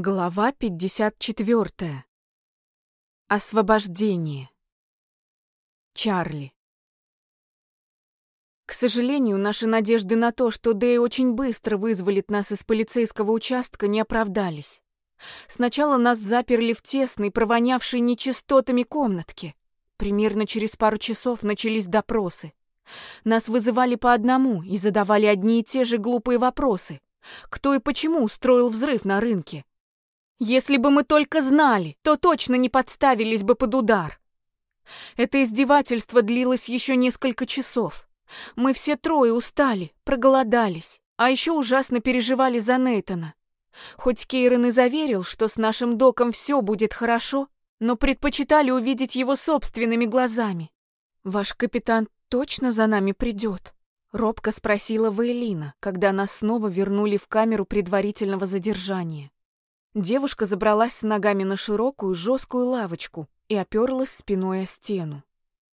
Глава 54. Освобождение. Чарли. К сожалению, наши надежды на то, что Дэй очень быстро вызволит нас из полицейского участка, не оправдались. Сначала нас заперли в тесной, провонявшей нечистотами комнатке. Примерно через пару часов начались допросы. Нас вызывали по одному и задавали одни и те же глупые вопросы. Кто и почему устроил взрыв на рынке? Если бы мы только знали, то точно не подставились бы под удар. Это издевательство длилось еще несколько часов. Мы все трое устали, проголодались, а еще ужасно переживали за Нейтона. Хоть Кейрон и заверил, что с нашим доком все будет хорошо, но предпочитали увидеть его собственными глазами. «Ваш капитан точно за нами придет?» — робко спросила Вейлина, когда нас снова вернули в камеру предварительного задержания. Девушка забралась с ногами на широкую, жесткую лавочку и оперлась спиной о стену.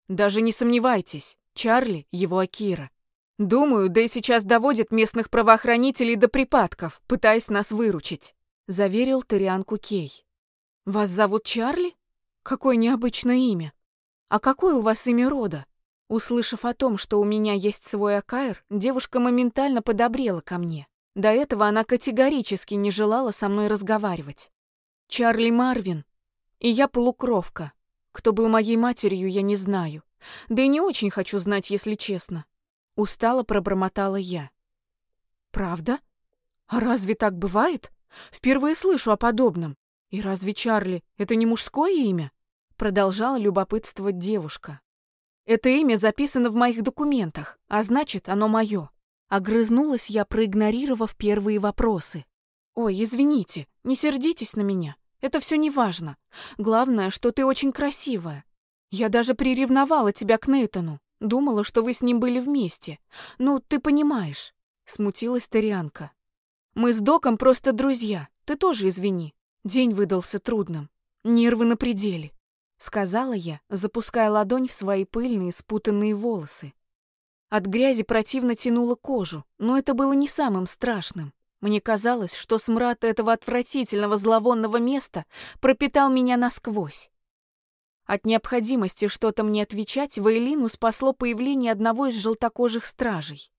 «Даже не сомневайтесь, Чарли — его Акира. Думаю, да и сейчас доводит местных правоохранителей до припадков, пытаясь нас выручить», — заверил Торианку Кей. «Вас зовут Чарли? Какое необычное имя. А какое у вас имя рода?» Услышав о том, что у меня есть свой Акаир, девушка моментально подобрела ко мне. До этого она категорически не желала со мной разговаривать. Чарли Марвин. И я полукровка. Кто был моей матерью, я не знаю. Да и не очень хочу знать, если честно. Устало пробормотала я. Правда? А разве так бывает? Впервые слышу о подобном. И разве Чарли — это не мужское имя? Продолжала любопытствовать девушка. Это имя записано в моих документах, а значит, оно мое. Огрызнулась я, проигнорировав первые вопросы. «Ой, извините, не сердитесь на меня. Это все не важно. Главное, что ты очень красивая. Я даже приревновала тебя к Нейтану. Думала, что вы с ним были вместе. Ну, ты понимаешь», — смутилась Тарианка. «Мы с Доком просто друзья. Ты тоже извини. День выдался трудным. Нервы на пределе», — сказала я, запуская ладонь в свои пыльные спутанные волосы. От грязи противно тянуло кожу, но это было не самым страшным. Мне казалось, что смрад этого отвратительного зловонного места пропитал меня насквозь. От необходимости что-то мне отвечать Вейлину спасло появление одного из желтокожих стражей.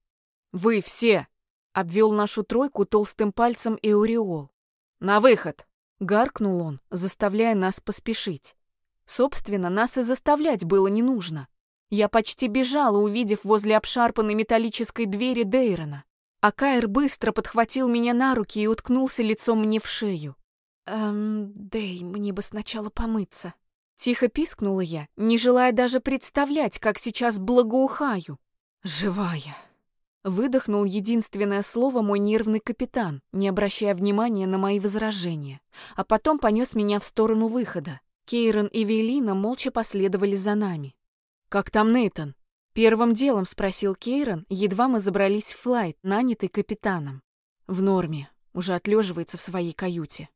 «Вы все!» — обвел нашу тройку толстым пальцем Эуриол. «На выход!» — гаркнул он, заставляя нас поспешить. Собственно, нас и заставлять было не нужно. Я почти бежала, увидев возле обшарпанной металлической двери Дейрона. А Кайр быстро подхватил меня на руки и уткнулся лицом мне в шею. «Эм, Дей, мне бы сначала помыться». Тихо пискнула я, не желая даже представлять, как сейчас благоухаю. «Живая». Выдохнул единственное слово мой нервный капитан, не обращая внимания на мои возражения, а потом понес меня в сторону выхода. Кейрон и Велина молча последовали за нами. «Как там Нейтан?» Первым делом спросил Кейрон, едва мы забрались в флайт, нанятый капитаном. «В норме, уже отлеживается в своей каюте».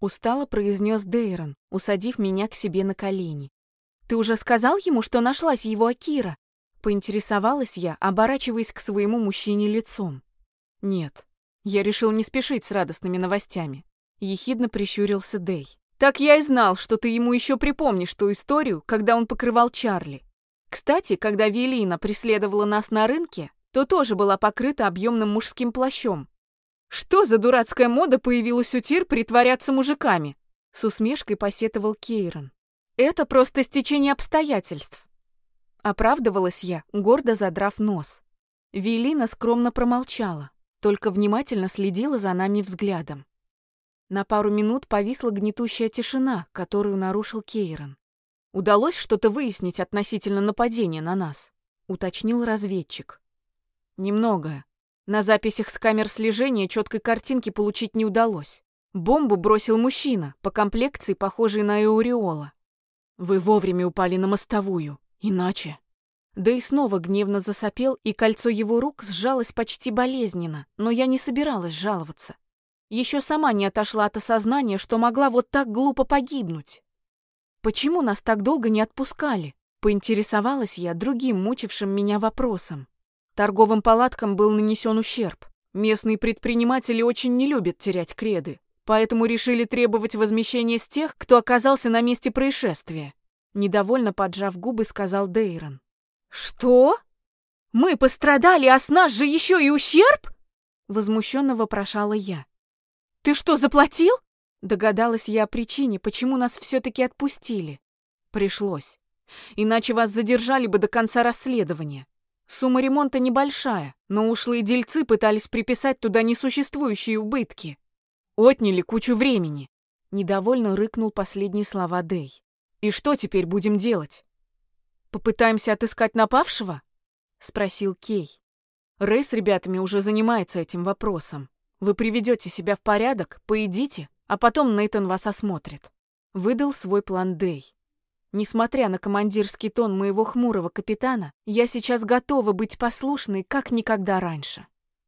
Устало произнес Дейрон, усадив меня к себе на колени. «Ты уже сказал ему, что нашлась его Акира?» Поинтересовалась я, оборачиваясь к своему мужчине лицом. «Нет, я решил не спешить с радостными новостями», — ехидно прищурился Дей. «Так я и знал, что ты ему еще припомнишь ту историю, когда он покрывал Чарли. Кстати, когда Велина преследовала нас на рынке, то тоже была покрыта объемным мужским плащом. Что за дурацкая мода появилась у Тир притворяться мужиками? С усмешкой посетовал Кейрон. Это просто стечение обстоятельств. Оправдывалась я, гордо задрав нос. Велина скромно промолчала, только внимательно следила за нами взглядом. На пару минут повисла гнетущая тишина, которую нарушил Кейрон. Удалось что-то выяснить относительно нападения на нас, уточнил разведчик. Немного. На записях с камер слежения четкой картинки получить не удалось. Бомбу бросил мужчина, по комплекции похожий на Эуриола. Вы вовремя упали на мостовую, иначе... Да и снова гневно засопел, и кольцо его рук сжалось почти болезненно, но я не собиралась жаловаться. Еще сама не отошла от осознания, что могла вот так глупо погибнуть. Почему нас так долго не отпускали? Поинтересовалась я другим мучившим меня вопросом. Торговым палаткам был нанесен ущерб. Местные предприниматели очень не любят терять креды, поэтому решили требовать возмещения с тех, кто оказался на месте происшествия. Недовольно поджав губы, сказал Дейрон. «Что? Мы пострадали, а с нас же еще и ущерб?» Возмущенно вопрошала я. «Ты что, заплатил?» Догадалась я о причине, почему нас все-таки отпустили. Пришлось. Иначе вас задержали бы до конца расследования. Сумма ремонта небольшая, но ушлые дельцы пытались приписать туда несуществующие убытки. Отняли кучу времени. Недовольно рыкнул последние слова Дэй. И что теперь будем делать? Попытаемся отыскать напавшего? Спросил Кей. Рэй с ребятами уже занимается этим вопросом. Вы приведете себя в порядок, поедите, а потом Нейтон вас осмотрит. Выдал свой план Дэй. Несмотря на командирский тон моего хмурого капитана, я сейчас готова быть послушной, как никогда раньше.